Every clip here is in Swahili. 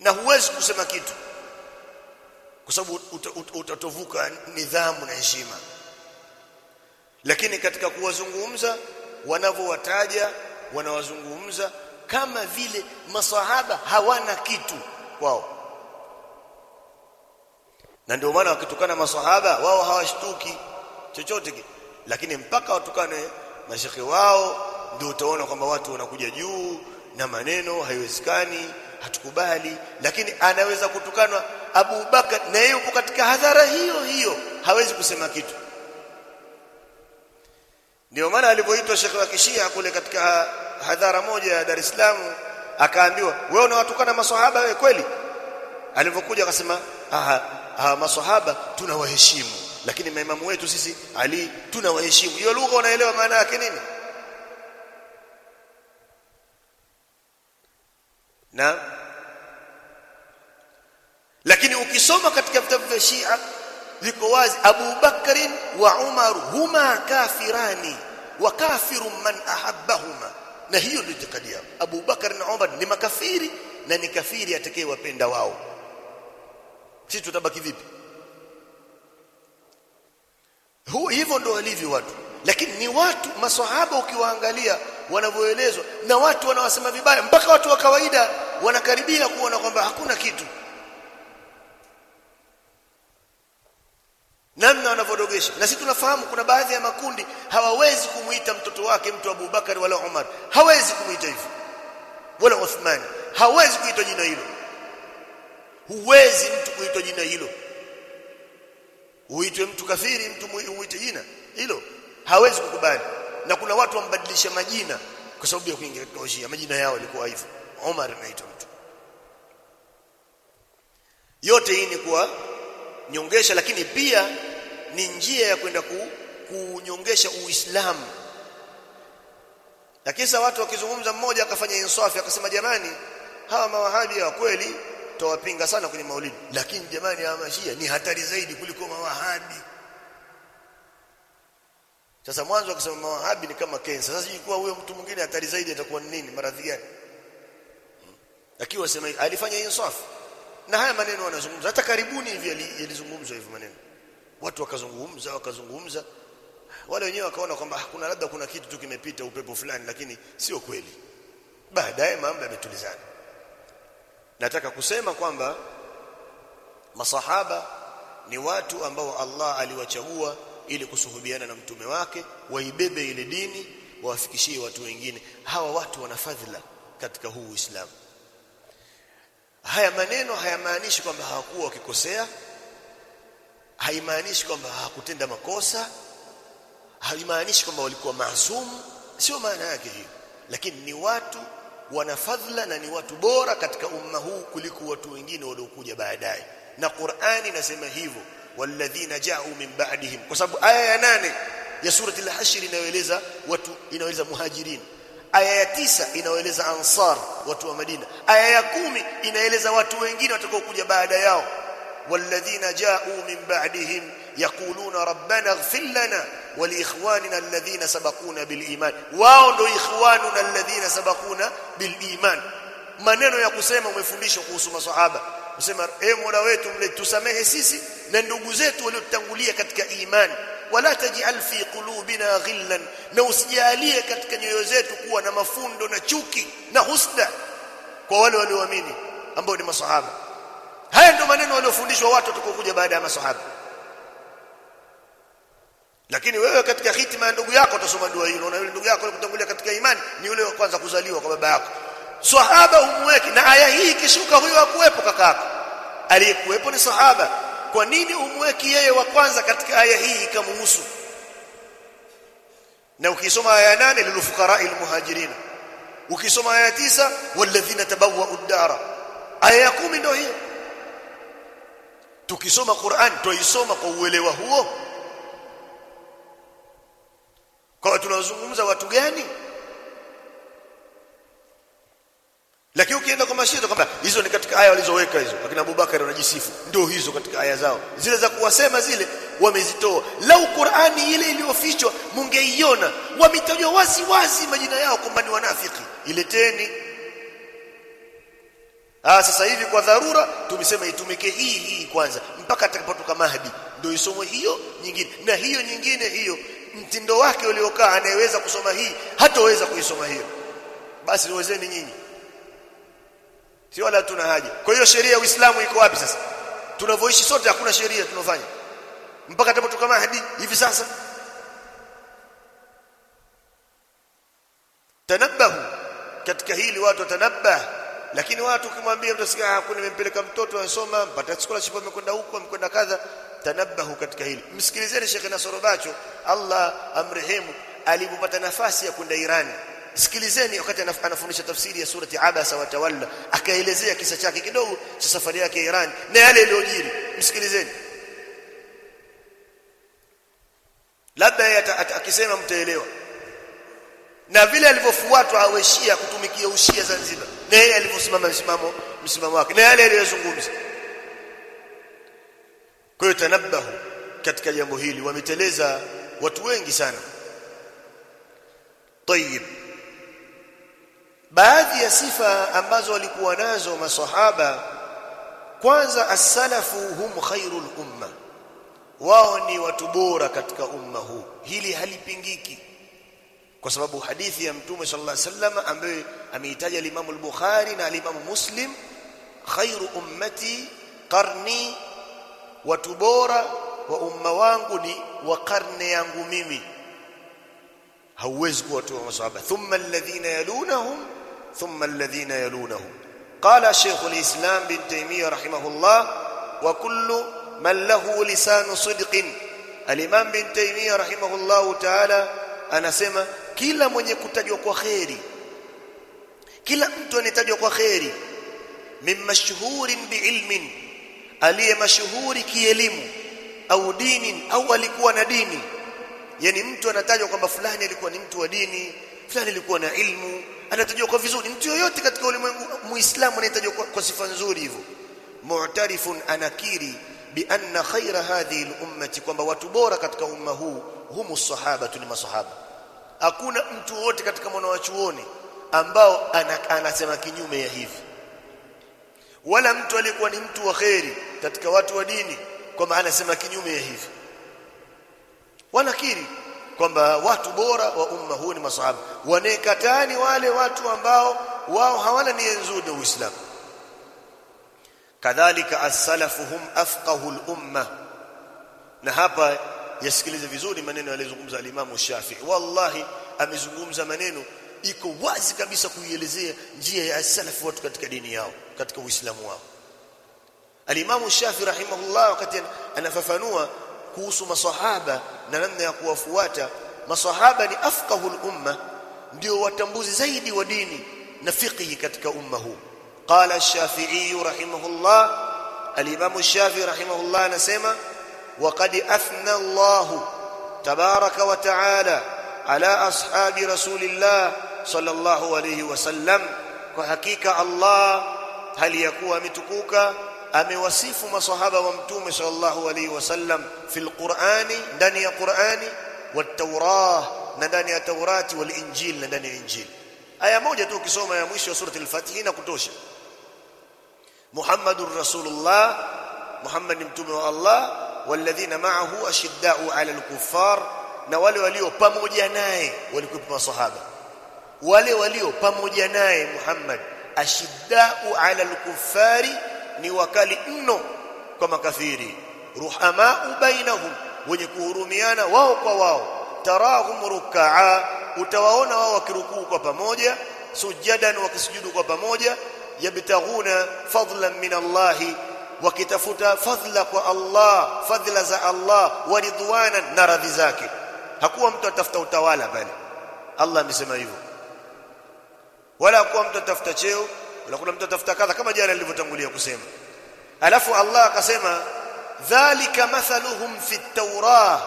na huwezi kusema kitu. Kwa sababu utatovuka nidhamu na heshima. Lakini katika kuwazungumza wanavyowataja wanawazungumza kama vile masahaba hawana kitu wao na ndio maana wakitukana masahaba wao hawashtuki chochote kile. Lakini mpaka watukane mashekhe wao ndio utaona kwamba watu wanakuja juu na maneno haiwezekani hatukubali lakini anaweza kutukanwa. Abu Bakar na yeye yuko katika hadhara hiyo hiyo hawezi kusema kitu. Ndio maana alipoitwa Sheikh wa kishia kule katika hadhara moja ya Dar es Salaam akaambiwa wewe unawatukana maswahaba wewe kweli? Alipokuja akasema aha, ah maswahaba tunawaheshimu lakini maimamu wetu sisi Ali tunawaheshimu. Hiyo lugha unaelewa maana yake nini na? Lakini ukisoma katika vitabu vya Shia liko wazi Abu Bakrin wa Umar huma kafirani wa kafiru man ahabbahuma. Na hiyo ndio itikadi yao. Abu Bakar na Umar ni makafiri na ni kafiri atakayewapenda wao. Sisi tutabaki vipi? Hivyo ndio walivyo watu. Lakini ni watu maswahaba ukiwaangalia wanavyoelezwa na watu wanawasema vibaya mpaka watu wa kawaida wanakaribia kuona kwamba hakuna kitu. Namna wanavyodogesha. Na sisi tunafahamu kuna baadhi ya makundi hawawezi kumuita mtoto wake mtu Abu Bakar wala Umar. Hawezi kumuita hivyo. Wala Uthman hawezi kuitwa jina hilo. Huwezi mtu kuitwa jina hilo. Uitwe mtu kafiri mtu muite jina hilo. Hawezi kukubali watu wambadilisha majina kwa sababu ya kuingia teknolojia. Majina yao yalikuwa hivyo. Omar anaitwa mtu. Yote hii ni kuwa nyongesha lakini pia ni njia ya kwenda ku, kunyongesha Uislamu. Lakini sasa watu wakizungumza mmoja akafanya insafi akasema jamani hawa mawahabi wa kweli tawapinga sana kwenye maulidi. Lakini jamani hawa mashia ni hatari zaidi kuliko mawahabi sasa mwanzo akasema mawahabi ni kama kensa. Sasa ikuwa huyo mtu mwingine hatari zaidi atakuwa nini maradhi gani? Akiwa sema alifanya insaf. Na haya maneno wanazungumza hata karibuni hivi yalizungumzwa hivi maneno. Watu wakazungumza wakazungumza. Wale wenyewe wakaona kwamba kuna labda kuna kitu tu kimepita upepo fulani lakini sio kweli. Baadaye mambo yametulizana. Nataka kusema kwamba masahaba ni watu ambao Allah aliwachagua ili kusuhubiana na mtume wake waibebe ile dini wawafikishie watu wengine. Hawa watu wana fadhila katika huu Uislamu. Haya maneno hayamaanishi kwamba hawakuwa wakikosea haimaanishi kwamba hawakutenda makosa haimaanishi kwamba walikuwa maasumu. Sio maana yake hiyo. Lakini ni watu wana fadhila na ni watu bora katika umma huu kuliko watu wengine waliokuja baadaye. Na Qur'ani inasema hivyo والذين جاءوا من بعدهم. وسبب آية نانة يا سورة الحشر إنه يليزة واتو إنه يليزة مهاجرين آية تيسة إنه يليزة أنصار واتو ومدينة آية يكومي إنه يليزة واتو وينجين واتكوك يا بعد ياو والذين جاءوا من بعدهم يقولون ربنا اغفر لنا ولإخواننا الذين سبقونا بالإيمان وعندوا إخواننا الذين سبقونا بالإيمان من أنه يقسيما ومفنديش وقوسما صحابة kusema e mola wetu mle tusamehe sisi na ndugu zetu waliotangulia katika imani wala taj'al fi qulubina ghillan na usijalie katika nyoyo zetu kuwa na mafundo na chuki na husda kwa wale walioamini ambao ni maswahaba haya ndio maneno waliofundishwa watu watakaokuja baada ya maswahaba lakini wewe katika hitima ya ndugu yako utasoma dua hilo na yule ndugu yako alikutangulia katika imani ni yule wa kwanza kuzaliwa kwa baba yako sahaba umweki na aya hii ikishuka huyo akuwepo kakako. Aliyekuwepo ni sahaba. Kwa nini umweki yeye wa kwanza katika aya hii ikamhusu na ukisoma aya nane lilufukara almuhajirin ukisoma aya tisa walladhina tabawwa ad-dara aya ya kumi ndio hiyo. Tukisoma Qur'an tuisoma kwa uelewa huo. Kwa tunazungumza watu gani lakini ukienda kwa mashia kwamba hizo ni katika aya walizoweka hizo akina Abubakar wanajisifu ndio hizo katika aya zao. Zile za kuwasema zile wamezitoa. Lau Qur'ani ile iliyofichwa mungeiona wametajwa wazi wazi majina yao kwamba ni wanafiki. Ileteni. Ah sasa hivi kwa dharura tumesema itumike hii hii kwanza mpaka atakapotoka mahdi. Ndio isomwe hiyo nyingine. Na hiyo nyingine hiyo mtindo wake uliokaa anayeweza kusoma hii hataweza kuisoma hiyo. Basi niwezeni nyinyi si wala tuna haja. Kwa hiyo sheria ya Uislamu iko wapi sasa? Tunavyoishi sote hakuna sheria tunofanya. Mpaka atakapotoka hadi hivi sasa. Tanabahu katika hili watu watanabah lakini watu ukimwambia mtasikia hakuna kuna nimempeleka mtoto anasoma mpata scholarship amekwenda huko amekwenda kadha. Tanabahu katika hili. Msikilizeni shekhe na sorobacho Allah amrehemu alipopata nafasi ya kwenda Iran sikilizeni wakati anafundisha tafsiri ya surati Abasa wa Tawalla akaelezea kisa chake kidogo cha safari yake Iran na yale yaliyojiri msikilizeni labda akisema mtaelewa na vile alivyofuatwa aweshia kutumikia ushia Zanzibar na yeye alivyosimama msimamo msimamo wake na yale aliyozungumza kwa hiyo tanabahu katika jambo hili wameteleza watu wengi sana طيب baadhi ya sifa ambazo walikuwa nazo maswahaba kwanza as-salafu hum khairul umma. Wao ni watu bora katika umma huu. Hili halipingiki. Kwa sababu hadithi ya mtume sallallahu alaihi wasallam ambaye ameitaja al-Imam al-Bukhari na al-Imam Muslim khairu ummati qarni watu bora wa umma wangu ni wa karne yangu mimi. Hauwezi kuwa watu wa masahaba. Thumma alladhina yalunahum ثم الذين يلونه قال شيخ الإسلام بن تيمية رحمه الله وكل من له لسان صدق. الإمام بن تيمية رحمه الله تعالى أنا سمى كلا من يكتجوك خيري كلا أنت أن يتجوك من مشهور بعلم ألي مشهور كيلم أو دين أو ألكوا ديني يعني أنت أن يتجوك فلان ألكوا أنت وديني فلان ألكوا علمه anatajwa kwa vizuri. Mtu yoyote katika ulimwengu muislamu anayetajwa kwa, kwa sifa nzuri hivyo mu'tarifun anakiri bi anna khaira hadhihi al-ummati kwamba watu bora katika umma huu humu sahaba ni masahaba. Hakuna mtu wote katika mwana wa chuoni ambao anasema kinyume ya hivi. Wala mtu aliyekuwa ni mtu wa kheri katika watu wa dini kwa maana anasema kinyume ya hivi. Wanakiri kwamba watu bora wa umma huu ni masahaba wanekatani wale watu ambao wao hawana nia nzuri na Uislamu kadhalika as-salafu hum afqahu al-umma na hapa yasikilize vizuri maneno yalizungumza al-Imam Shafi'i wallahi amezungumza maneno iko wazi kabisa kuielezea njia ya as-salaf watu katika dini yao katika uislamu wao al-Imam Shafi'i rahimahullah wakati anafafanua kuhusu masahaba na namna ya kuwafuata masahaba ni afqahu al-umma ndio watambuzi zaidi wa dini na fiqhi katika umma huu qala ash-Shafi'i rahimahullah al-Imam Shafi'i rahimahullah anasema وقد أثنى الله تبارك وتعالى على أصحاب رسول الله صلى الله عليه وسلم وحقيقة الله هل يكون متكوكا amewasifu masahaba wa mtume sallallahu alaihi wasallam fil qur'ani ndani ya qur'ani wat tawrah na ndani ya taurati wal injil na ndani ya injil aya moja tu ukisoma ya mwisho wa surati al-fatih na kutosha muhammadur rasulullah muhammad ni mtume wa allah walladhina ma'ahu ashidda'u 'ala al-kuffar na wale walio pamoja naye walikuwa masahaba wale walio pamoja naye Muhammad ashidda'u 'ala al-kuffari ni wakali mno kwa makafiri. Ruhamau bainahum wenye kuhurumiana wao kwa wao. Tarahum rukaa utawaona wao wakirukuu kwa pamoja sujadan wakisujudu kwa pamoja. Yabtaghuna fadlan min Allahi wakitafuta fadhila kwa Allah fadhila za Allah wa ridwana na radhi zake. Hakuwa mtu atafuta utawala bali. Allah amesema hivyo. Wala hakuwa mtu atafuta cheo kuna mtu atafuta kadha kama jana nilivyotangulia kusema alafu Allah akasema dhalika mathaluhum fi at-taurah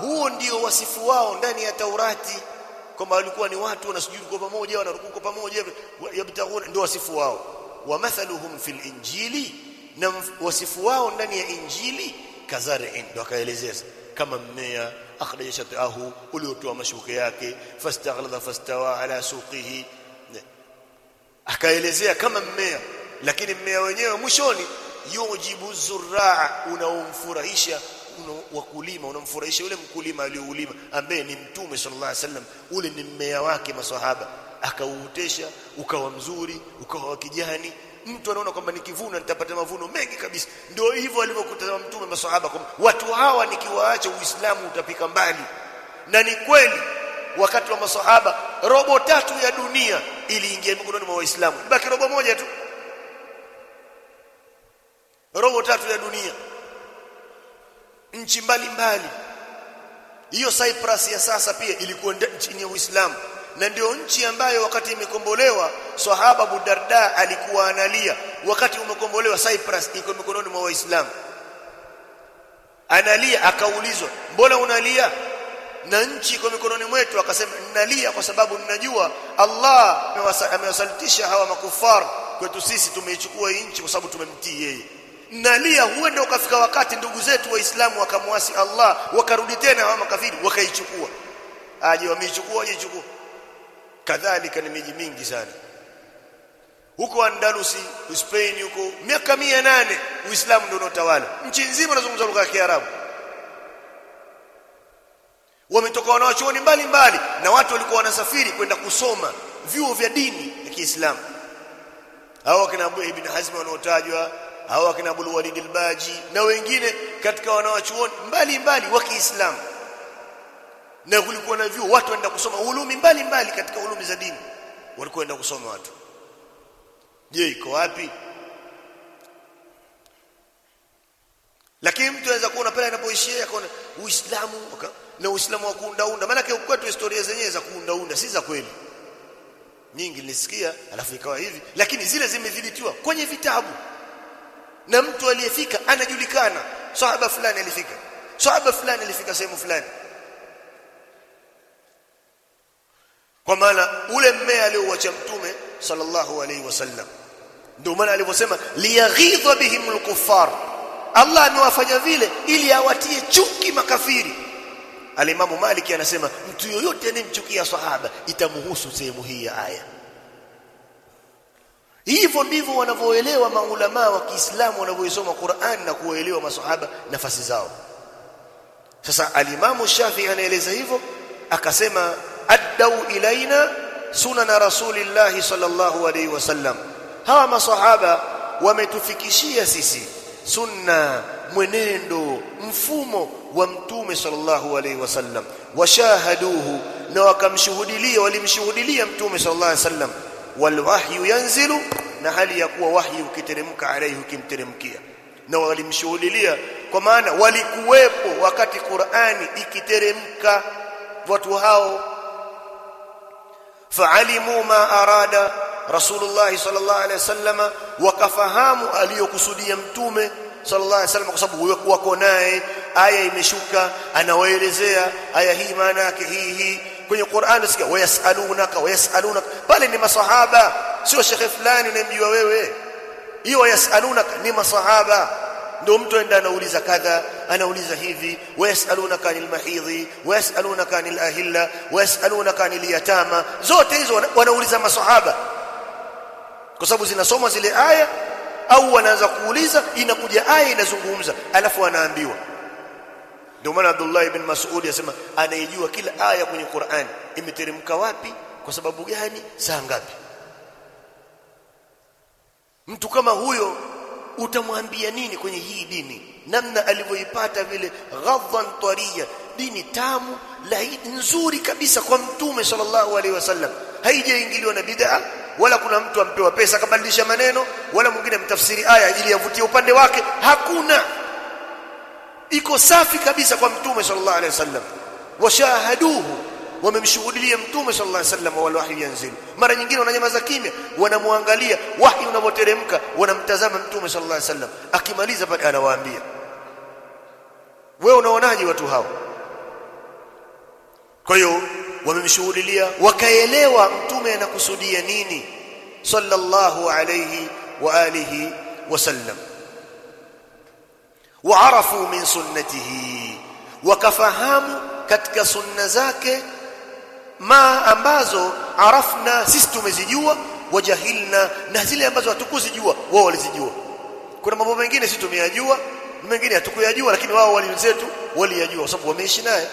huo ndio wasifu wao ndani ya Taurati kwamba walikuwa ni watu wanasujudu kwa pamoja wanaruku kwa pamoja yabtaghuna ndio wasifu wao wa mathaluhum fil injili na wasifu wao ndani ya injili kazari'in ndo akaelezea kama mmea akhraja shatahu uliotoa mashuke yake fastaghlada fastawa ala suqihi akaelezea kama mmea lakini mmea wenyewe mwishoni yujibu zurraa unaomfurahisha una wakulima unamfurahisha yule mkulima aliyoulima ambaye ni mtume sallallahu alaihi wasallam. Ule ni mmea wake maswahaba. Akauotesha ukawa mzuri ukawa kijani. Mtu anaona kwamba nikivuna nitapata mavuno mengi kabisa. Ndio hivyo alivyokutana mtume maswahaba kwamba watu hawa nikiwaacha uislamu utapika mbali. Na ni kweli wakati wa masahaba robo tatu ya dunia iliingia mikononi mwa waislamu. Baki robo moja tu. Robo tatu ya dunia. Nchi mbalimbali. Hiyo Cyprus ya sasa pia ilikuwa chini ya Uislamu. Na ndio nchi ambayo wakati imekombolewa sahaba Abu Darda alikuwa analia. Wakati umekombolewa Cyprus iko mikononi mwa Waislamu. Analia akaulizwa mbona unalia na nchi kwa mikononi mwetu akasema ninalia kwa sababu ninajua Allah amewasalitisha hawa makufar. Kwetu sisi tumeichukua nchi kwa sababu tumemtii yeye. Nalia huenda ukafika wakati ndugu zetu waislamu wakamwasi Allah wakarudi tena hawa makafiri wakaichukua. Aje wameichukua wajeichukua kadhalika ni miji mingi sana. Huko Andalusi Spain huko miaka 800 Uislamu ndio unatawala nchi nzima inazungumza lugha ya Kiarabu wametoka wanawachuoni mbalimbali na watu walikuwa wanasafiri kwenda kusoma vyuo vya dini ya Kiislamu. Hao kina Abu Ibn Hazm wanaotajwa hao kina Abu Walid al-Baji na wengine katika wanawachuoni mbalimbali wa Kiislamu. Na kulikuwa na vyuo watu wanaenda kusoma ulumi mbalimbali katika ulumi za dini. Walikuwa wanaenda kusoma watu. Je iko wapi? Lakini mtu anaweza kuona pale anapoishia akaona uislamu na uislamu wa kuundaunda. Maana kwetu historia zenyewe za kuundaunda si za kweli. Nyingi nilisikia alafu ikawa hivi. Lakini zile zimedhibitiwa kwenye vitabu. Na mtu aliyefika anajulikana. Sahaba fulani alifika. Sahaba fulani alifika sehemu fulani. Kwa maana ule mmea aliouacha mtume sallallahu alaihi wasallam ndio maana alivyosema liyaghidha bihim alkuffar Allah amewafanya vile ili awatie chuki makafiri alimamu Maliki anasema mtu yoyote anemchukia sahaba itamhusu sehemu hii ya aya. Hivyo ndivyo wanavyoelewa maulama wa Kiislamu wanavyoisoma Qur'an na kuelewa masahaba nafasi zao. Sasa alimamu Shafi anaeleza hivyo akasema addau ilaina sunana rasulillahi sallallahu alaihi wasallam. Hawa masahaba wametufikishia sisi sunna mwenendo mfumo wa mtume sallallahu alaihi wasallam. Washahaduhu na wakamshuhudilia walimshuhudilia mtume sallallahu alaihi wasallam. Walwahyu yanzilu na hali ya kuwa wahyi ukiteremka alaihi ukimteremkia. Na walimshuhudilia kwa maana walikuwepo wakati Qur'ani ikiteremka watu hao. Faalimu ma arada rasulullah sallallahu alaihi wasallam wakafahamu aliyokusudia mtume sallallahu alaihi wasallam kwa sababu wako naye aya imeshuka anawaelezea aya hii maana yake hii hii kwenye Qur'an usikia wayasalunaka wayasalunaka pale ni masahaba sio shekhe fulani unayemjua wewe hiyo wayasalunaka ni masahaba ndio mtu aenda anauliza kadha anauliza hivi wayasalunaka anil mahidhi wayasalunaka anil ahilla wayasalunaka anil yatama zote hizo wanauliza masahaba kwa sababu zinasoma zile aya au wanaanza kuuliza inakuja aya inazungumza alafu anaambiwa. Ndio maana Abdullah ibn Mas'ud asema anayejua kila aya kwenye Qur'an imeteremka wapi kwa sababu gani saa ngapi? Mtu kama huyo utamwambia nini kwenye hii dini? Namna alivyoipata vile ghadhan tariya dini tamu laini nzuri kabisa kwa mtume sallallahu alaihi wasallam. Haijaingiliwa na bid'a wala kuna mtu ampewa pesa akabadilisha maneno wala mwingine mtafsiri aya ili yavutie upande wake. Hakuna. Iko safi kabisa kwa mtume sallallahu alaihi wasallam. Washahaduhu. Wamemshuhudia mtume sallallahu alaihi wasallam wal wahyi yanzil. Mara nyingine wananyamaza kimya wanamwangalia wahi unavyoteremka wanamtazama mtume sallallahu alaihi wasallam. Akimaliza pale anawaambia. Wewe unaonaje watu hao? Kwa hiyo wamemshuhudia wakaelewa mtume anakusudia nini. Sallallahu alayhi wa alihi wasallam waarafu min sunnatihi. Wakafahamu katika sunna zake ma ambazo arafna sisi tumezijua wajahilna na zile ambazo hatukuzijua wao walizijua. Kuna mambo mengine sisi tumeyajua mengine hatukuyajua lakini wao wali wenzetu waliyajua kwa sababu wameishi naye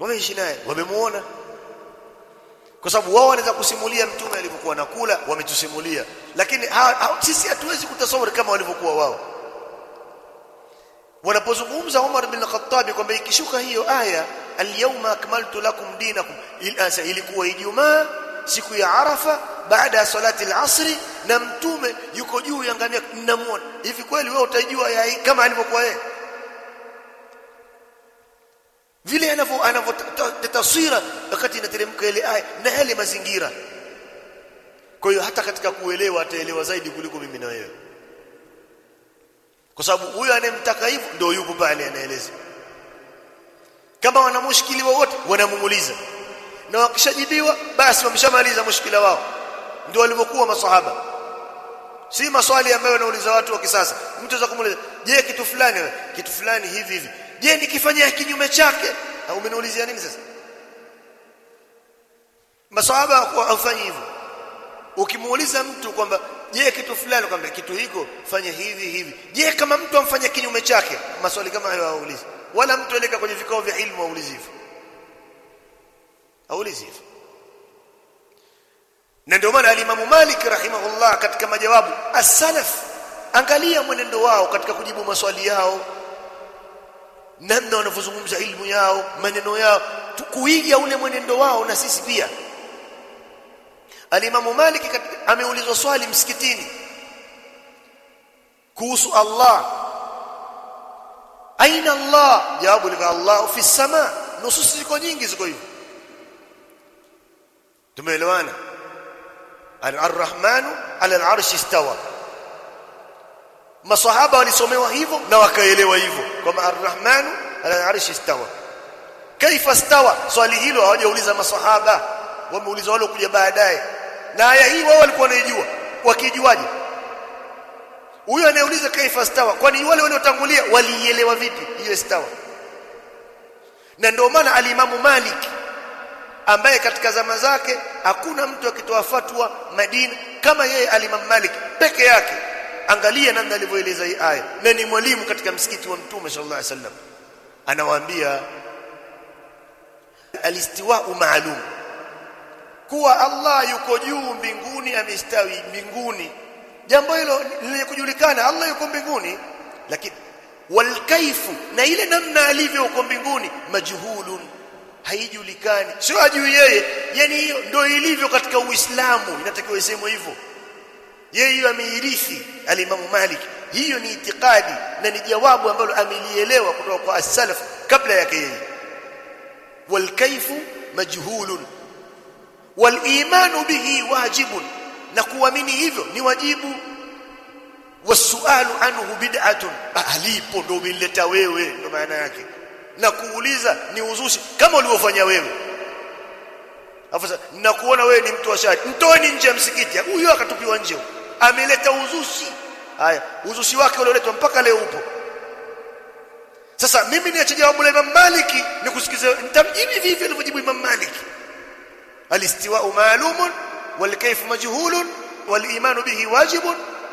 wameishi naye wamemuona. Kwa sababu wao wanaweza kusimulia mtume alivyokuwa nakula wametusimulia. Lakini sisi hatuwezi kutasawari kama walivyokuwa wao. Wanapozungumza Umar bin Khattab kwamba ikishuka hiyo aya al-yawma akmaltu lakum dinakum ilikuwa Ijumaa siku ya Arafa baada ya salati al-asri na mtume yuko juu ya ngamia hivi kweli wewe utajua kama alivyokuwa yeye vile anavyo anavyo taswira wakati inateremka ile aya na yale mazingira. Kwa hiyo hata katika kuelewa ataelewa zaidi kuliko mimi na wewe. Kwa sababu huyo anemtaka hivyo ndio yupo pale anaeleza. Kama wana mushkili wowote wanamuuliza. Na wakishajibiwa basi wameshamaliza mushkila wao. Ndio walivyokuwa masahaba si maswali ambayo wanauliza watu wa kisasa. Mtu anaweza kumuuliza je kitu fulani kitu fulani hivi hivi je nikifanya kinyume chake? Au umeniulizia nini sasa? Masahaba hawafanyi hivyo. Ukimuuliza mtu kwamba je kitu fulani? Kwamba kitu hiko fanya hivi hivi. Je kama mtu amfanya kinyume chake? Maswali kama hayo haulizi wala mtu alika kwenye vikao vya ilmu aulizi hivyo. Aulizi hivyo. Na ndio maana alimamu Malik rahimahullah katika majawabu as-salaf angalia mwenendo wao katika kujibu maswali yao namna wanavyozungumza ilmu yao maneno yao kuiga ule mwenendo wao na sisi pia. Alimamu Malik ameulizwa swali msikitini kuhusu Allah. Aina Allah? Jawabu lika Allah fi sama nusus ziko nyingi ziko hivi. Tumeelewana? Ar-Rahmanu ala al-arshi masahaba walisomewa hivyo na wakaelewa hivyo kwamba arrahmanu ala al-arshi istawa. Kaifa stawa? Swali hilo hawajauliza masahaba wameuliza wale kuja baadaye. Na aya hii wao walikuwa wanaijua. Wakijuaje? Huyo anayeuliza kaifa stawa kwani wale waliotangulia walielewa vipi hiyo stawa? Na ndio maana alimamu Malik ambaye katika zama zake hakuna mtu akitoa fatwa Madina kama yeye alimamu Malik peke yake angalia namna alivyoeleza hii aya. Na ni mwalimu katika msikiti wa mtume sallallahu alaihi wasallam. Anawaambia alistiwa'u ma'lum. Kuwa Allah yuko juu mbinguni amestawi mbinguni. Jambo hilo lilikujulikana Allah yuko mbinguni. Lakini walkaifu na ile namna alivyo uko mbinguni majhulun haijulikani. Sio ajui yeye. Yani hiyo ndio ilivyo katika Uislamu. Inatakiwa isemwe hivyo yeye ameirithi alimamu Malik. Hiyo ni itikadi na ni jawabu ambalo amelielewa kutoka kwa as-salaf kabla yake yeye. Wal walkaifu majhulun. Walimanu bihi wajibun. Na kuamini hivyo ni wajibu. Wasualu anhu bid'atun. Alipo ndo umeleta wewe ndo maana yake. Na kuuliza ni uzushi kama ulivyofanya wewe. Afasa na kuona wewe ni mtu wa shari mtoeni nje ya msikiti. Huyo akatupiwa nje ameleta uzushi haya uzushi wake ulioletwa mpaka leo upo sasa mimi niache jawabu la Imam Maliki nikusikize nitamjibu vipi alivyojibu Imam Maliki الاستواء معلوم والكيف مجهول والايمان به واجب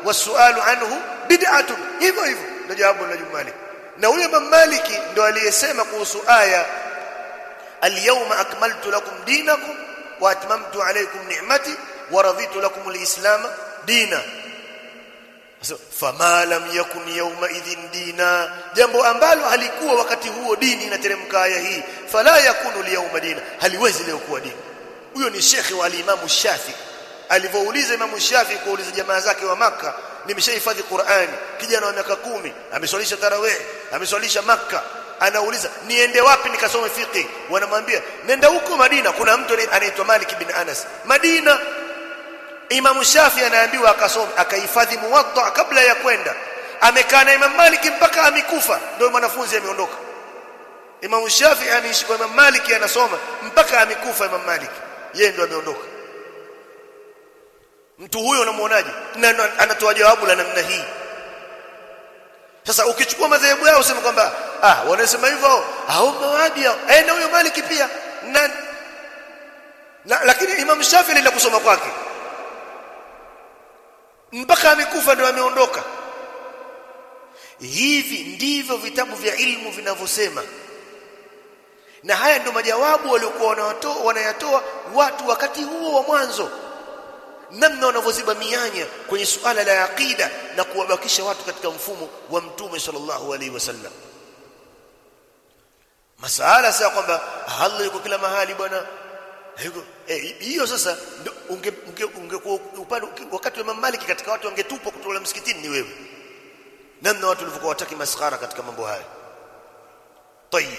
والسؤال عنه بدعه hivyo hivyo ndio jawabu la Jumali na huyo Imam Maliki ndo aliyesema kuhusu aya al-yawma akmaltu lakum dinakum wa atmamtu alaykum ni'mati wa raditu lakum al-islam dina. Fama lam yakun yawma idhin dina. Jambo ambalo halikuwa wakati huo dini inateremka aya hii fala yakunu al-yawma dina. Haliwezi leo kuwa dini. Huyo ni shekhi wa alimamu Shafi. Alivyouliza Imamu Shafi kuuliza jamaa zake wa maka nimeshahifadhi Qur'ani. Kijana wa miaka kumi ameswalisha tarawih ameswalisha maka anauliza niende wapi nikasome fiqh wanamwambia nenda huko Madina. Kuna mtu anaitwa Malik bin Anas. Madina Imamu Shafi anaambiwa akasoma akahifadhi muwatta kabla ya kwenda. Amekaa na Imam Malik mpaka amekufa ndio mwanafunzi ameondoka. Imam Shafi ameishi kwa Imam Malik anasoma mpaka amekufa Imam Malik. Yeye ndio ameondoka. Mtu huyo unamuonaje? Na anatoa jawabu la namna hii. Sasa ukichukua madhehebu yao useme kwamba ah wanasema hivyo au mawabi eh na huyo Malik pia. Na, la, lakini Imam Shafi alienda kusoma kwake mpaka amekufa ndio ameondoka. Hivi ndivyo vitabu vya ilmu vinavyosema. Na haya ndio majawabu waliokuwa wanayatoa watu wakati huo wa mwanzo. Namna wanavyoziba mianya kwenye suala la aqida na kuwabakisha watu katika mfumo wa mtume sallallahu alaihi wasallam. Masala sasa kwamba Allah yuko kila mahali bwana. Hiyo eh, sasa unge, unge, unge upande wakati wa Imam Malik katika watu wangetupwa kutoka msikitini ni wewe. Namna watu walivyokuwa wataki maskhara katika mambo haya. Tayib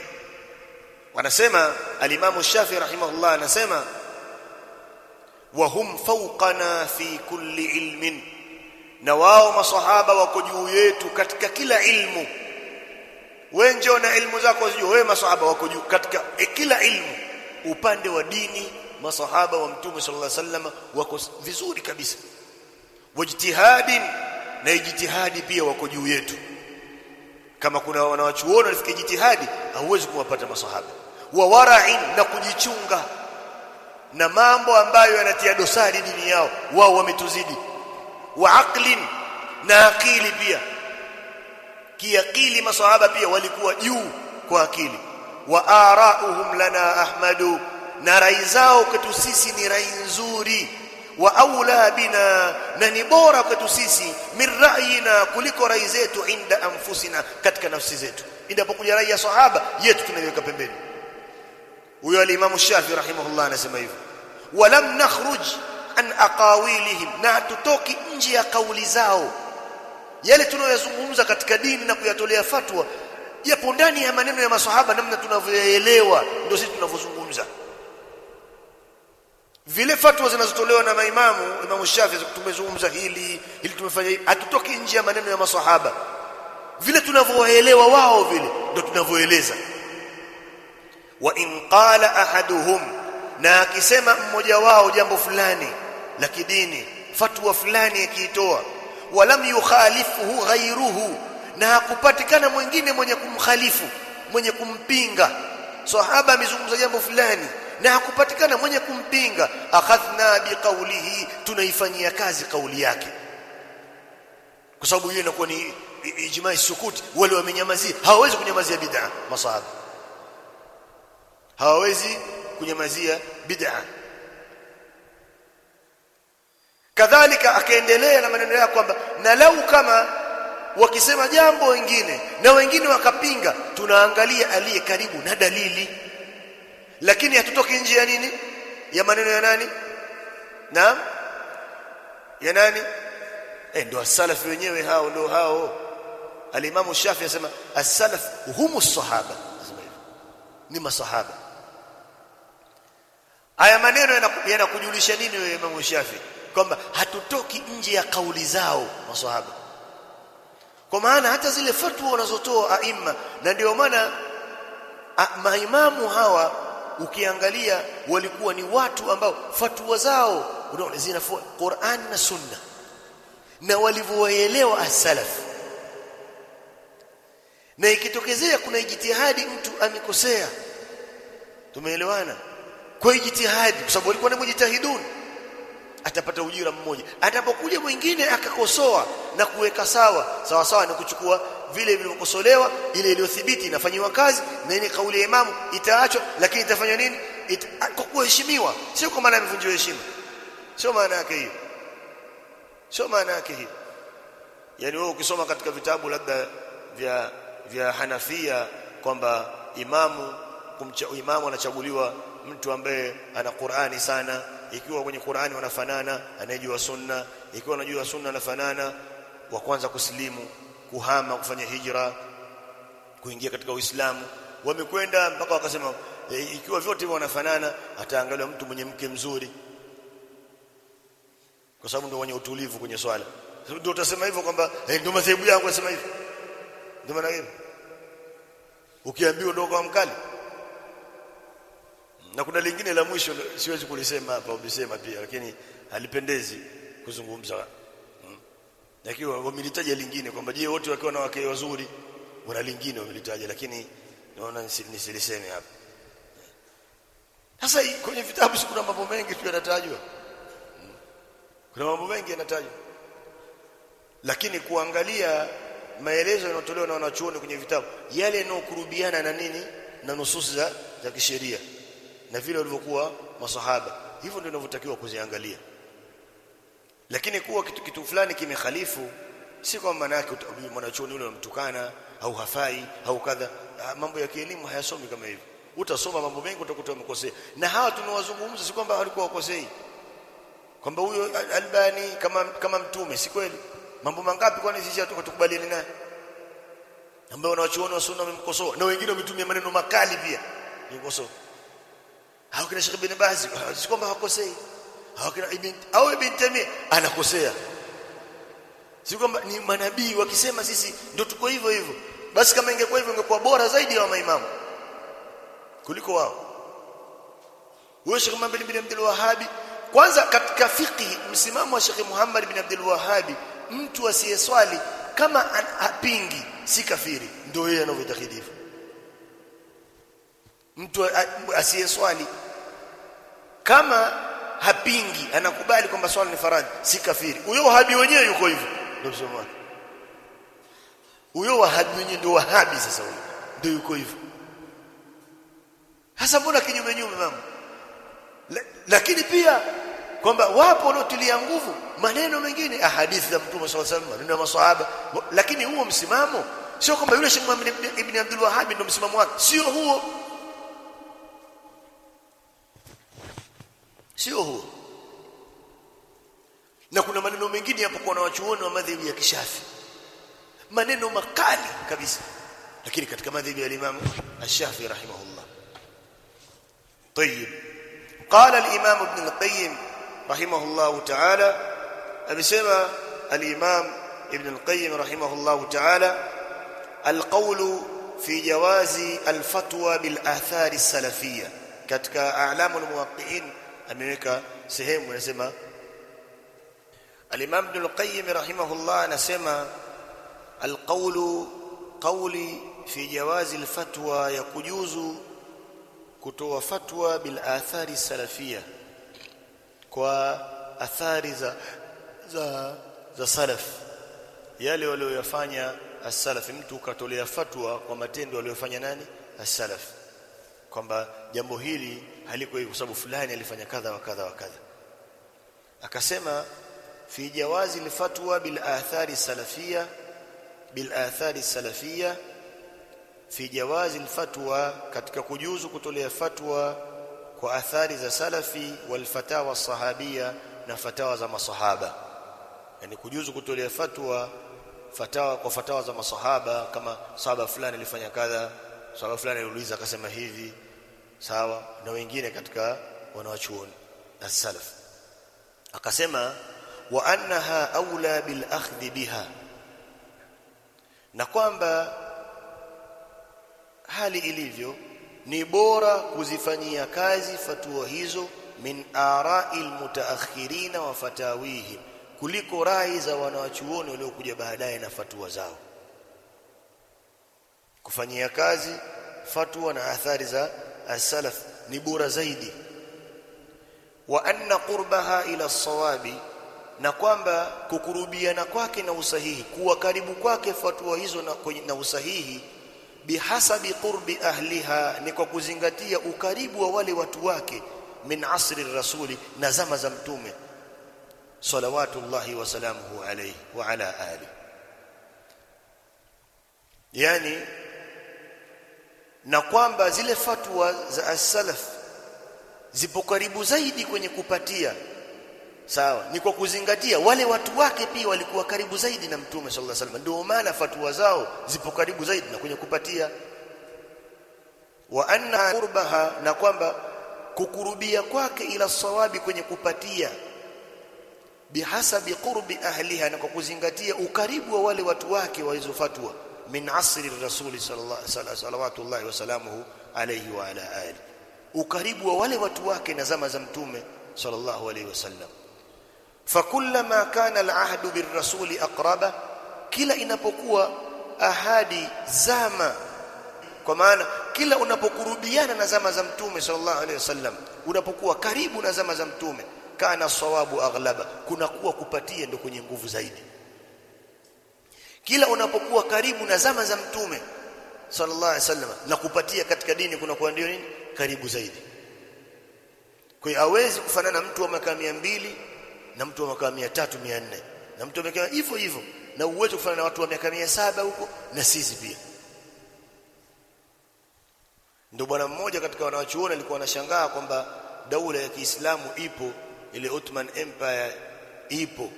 wanasema alimamu Shafi rahimahullah anasema wa hum fawqana fi kulli ilmin. Na wao masahaba wako juu yetu katika kila ilmu. Wewe na ilmu zako zijue wewe masahaba wako juu katika kila ilmu. Upande wa dini masahaba wa mtume sallallahu alaihi wasallam wako vizuri kabisa. Wajtihadin na ijtihadi pia wako juu yetu. Kama kuna wanawachuoni walifika jitihadi hauwezi kuwapata masahaba. Wa wara'in na kujichunga na mambo ambayo yanatia dosari dini yao wao wametuzidi. Wa aqlin na akili pia. Kiakili masahaba pia walikuwa juu kwa akili. Wa arauhum lana ahmadu na rai zao kwetu sisi ni rai nzuri. Wa aula bina na ni bora kwetu sisi min ra'yina kuliko rai zetu inda anfusina katika nafsi zetu. Inapokuja rai ya sahaba yetu tunaiweka pembeni. Huyo alimamu Shafi rahimahullah anasema hivyo. Walam nakhruj an aqawilihim na tutoki nje ya kauli zao. Yale tunayozungumza katika dini na kuyatolea fatwa yapo ndani ya maneno ya maswahaba namna tunavyoelewa ndio sisi tunavyozungumza vile fatwa zinazotolewa na maimamu Imam Shafi tumezungumza hili ili tumefanya hili hatutoki nje ya maneno ya maswahaba. Vile tunavyoelewa wao vile ndio tunavyoeleza. Wa in qala ahaduhum na akisema mmoja wao jambo fulani la kidini fatwa fulani akiitoa walam yukhalifuhu ghayruhu na hakupatikana mwingine mwenye kumkhalifu mwenye kumpinga. Sahaba amezungumza jambo fulani na hakupatikana mwenye kumpinga. Akhadhna biqaulihi tunaifanyia kazi kauli yake. Kwa sababu hiyo inakuwa ni ijmai sukuti wale wamenyamazia. Hawawezi kunyamazia bid'a masahaba. Hawawezi kunyamazia bid'a. Kadhalika akaendelea na maneno yake kwamba na lau kama wakisema jambo wengine na wengine wakapinga tunaangalia aliye karibu na dalili lakini hatutoki nje ya nini? Ya maneno ya nani? Na ya nani? Eh ndio salafi wenyewe hao ndio hao. Alimamu shafi anasema as-salaf humu sahaba ni masahaba. Haya maneno yanakujulisha nini wewe imamu shafi? Kwamba hatutoki nje ya kauli zao masahaba. Kwa maana hata zile fatwa wanazotoa aima na ndio maana maimamu hawa ukiangalia walikuwa ni watu ambao fatwa zao unaona zina Qur'an na Sunna. Na walivyoelewa as-salaf. Na ikitokezea kuna ijtihadi mtu amekosea. Tumeelewana? Kwa ijtihadi kwa sababu walikuwa ni mujtahidun. Atapata ujira mmoja. Atapokuja mwingine akakosoa na kuweka sawa sawa sawa ni kuchukua vile vilivyokosolewa ile iliyothibiti inafanyiwa kazi na ile kauli ya imamu itaachwa lakini itafanywa nini? Ita, kwa kuheshimiwa. Sio kwa maana amevunjiwa heshima. Sio maana yake hiyo. Sio maana yake hiyo. Yani wewe ukisoma katika vitabu labda vya vya Hanafia kwamba imamu kumcha imamu anachaguliwa mtu ambaye ana Qur'ani sana ikiwa kwenye Qur'ani wanafanana anayejua sunna ikiwa anajua sunna anafanana wa kwanza kusilimu kuhama kufanya hijra kuingia katika Uislamu. Wamekwenda mpaka wakasema e, ikiwa vyote wanafanana ataangalia mtu mwenye mke mzuri. Kwa sababu ndio wenye utulivu kwenye swala. Ndio utasema hivyo kwamba eh, ndio madhehebu yangu yanasema hivyo. Ndio maana hiyo. Ukiambiwa ndio kwa mkali. Na kuna lingine la mwisho siwezi kulisema hapa ulisema pia lakini halipendezi kuzungumza. Lakini wamelitaja lingine kwamba je wote wakiwa na wake wazuri wana lingine wamelitaja lakini naona nisiliseme hapa. Sasa kwenye vitabu kuna mambo mengi tu yanatajwa. Kuna mambo mengi yanatajwa. Lakini kuangalia maelezo yanayotolewa na wanachuoni kwenye vitabu yale yanayokurubiana na nini? Na nususi za, za kisheria. Na vile walivyokuwa masahaba. Hivyo ndio ninavyotakiwa kuziangalia lakini kuwa kitu, kitu fulani kimekhalifu si kwa maana yake mwanachuoni yule unamtukana au hafai au kadha. Mambo ya kielimu hayasomi kama hivyo utasoma mambo mengi utakuta umekosea na hawa tunawazungumza si kwamba walikuwa wakosei kwamba huyo Albani kama kama mtume si kweli? Mambo mangapi kwani sisi hatukubaliani naye? Ambao wanawachuoni wa sunna wamemkosoa. Na wengine wametumia maneno makali pia. Nimkosoa hao kina Sheikh bin Baz si kwamba hakosei hao kina ibn au ibn Taymiyyah anakosea. Si kwamba ni manabii wakisema sisi ndio tuko hivyo hivyo. Basi kama ingekuwa hivyo ingekuwa bora zaidi ya maimamu kuliko wao. Huyo Sheikh Muhammad bin Abdul Wahhabi kwanza katika fiqh msimamo wa Sheikh Muhammad bin Abdul Wahhabi mtu asiyeswali kama apingi si kafiri. Ndio yeye anavyotakidi hivyo. Mtu asiyeswali kama hapingi anakubali kwamba swala ni faradhi si kafiri. Huyo wahabi wenyewe yuko hivyo ndio msomo huyo wahabi wenyewe ndio wahabi sasa huyo ndio yuko hivyo. Hasa mbona kinyume nyume mama? Lakini pia kwamba wapo wanaotilia nguvu maneno mengine ahadithi za mtume sallallahu alaihi wasallam na maswahaba. Lakini huo msimamo sio kwamba yule Sheikh ibn Abdul Wahhab ndio msimamo wake. Sio huo sio huo na kuna maneno mengine hapo kwa wanachuoni wa madhhabi ya kishafi maneno makali kabisa lakini katika madhhabi ya Imam Ash-Shafi rahimahullah طيب قال الامام ابن القيم رحمه الله تعالى amesema al-imam ibn al-qayyim رحمه الله تعالى القول في جواز الفتوى بالاثار السلفيه katika a'lamul muwaqqi'in ameweka sehemu anasema al-imam ibn al-qayyim rahimahullah anasema al-qawlu qawli fi jawazi al-fatwa ya kujuzu kutoa fatwa bil athari salafia kwa athari za za za salaf yale walioyafanya as-salaf. Mtu katolea fatwa kwa matendo waliyofanya nani? As-salaf. Kwamba jambo hili haliko hivi kwa sababu fulani alifanya kadha wa kadha wa kadha. Akasema fi jawazi al-fatwa bil athari salafia bil athari salafia fi jawazi al-fatwa katika kujuzu kutolea fatwa kwa athari za salafi wal fatawa sahabia na fatawa za masahaba. Yani kujuzu kutolea fatwa fatawa kwa fatawa za masahaba kama sahaba fulani alifanya kadha sahaba fulani aliuliza akasema hivi sawa na wengine katika wanawachuoni as-salaf akasema wa annaha aula bil akhdhi biha na kwamba hali ilivyo ni bora kuzifanyia kazi fatua hizo min ara'il mutaakhirin wa fatawihim kuliko rai za wanawachuoni waliokuja baadaye na fatua zao. Kufanyia kazi fatua na athari za as-salaf ni bora zaidi. Wa anna qurbaha ila as-sawabi na kwamba kukurubiana kwake na usahihi kuwa karibu kwake fatwa hizo na, na usahihi bihasabi qurbi ahliha ni kwa kuzingatia ukaribu wa wale watu wake min asri rasuli na zama za mtume salawatullahi wa salamuhu alayhi wa ala ali yani na kwamba zile fatwa za as-salaf zipo karibu zaidi kwenye kupatia. Sawa ni kwa kuzingatia. Wale watu wake pia walikuwa karibu zaidi na mtume sallallahu alaihi wasallam. Ndio maana fatwa zao zipo karibu zaidi na kwenye kupatia. Wa anna qurbaha na kwamba kukurubia kwake ila sawabi kwenye kupatia. Bihasabi qurbi ahliha na kwa kuzingatia ukaribu wa wale watu wake wa hizo fatwa min asri rasuli sallallahu alaihi wasallam alayhi wa ala ali ukaribu wa wale watu wake na zama za mtume sallallahu alaihi wasallam fakullama kana alahdu birrasuli aqraba kila inapokuwa ahadi zama kwa maana kila unapokurubiana na zama za mtume sallallahu alaihi wasallam unapokuwa karibu na zama za mtume kana sawabu aghlaba kunakuwa kupatia ndio kwenye nguvu zaidi kila unapokuwa karibu na zama za mtume sallallahu alaihi wasallam na kupatia katika dini kuna kwa ndio nini? Karibu zaidi. Kwa hiyo hawezi kufanana mtu wa miaka mbili na mtu wa miaka 300 400 na mtu miaka hivyo hivyo na uwezo kufanana na watu wa miaka saba huko na sisi pia. Ndio bwana mmoja katika wanawachuoni alikuwa anashangaa kwamba daula ya Kiislamu ipo ile Ottoman Empire ipo.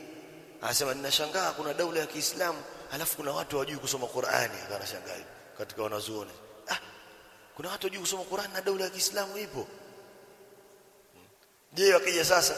Anasema ninashangaa kuna daula ya Kiislamu alafu kuna watu hawajui kusoma Qur'ani anashangaa katika wanazuoni. Ah kuna watu hawajui kusoma Qur'ani na daula ya Kiislamu ipo. Je wakija sasa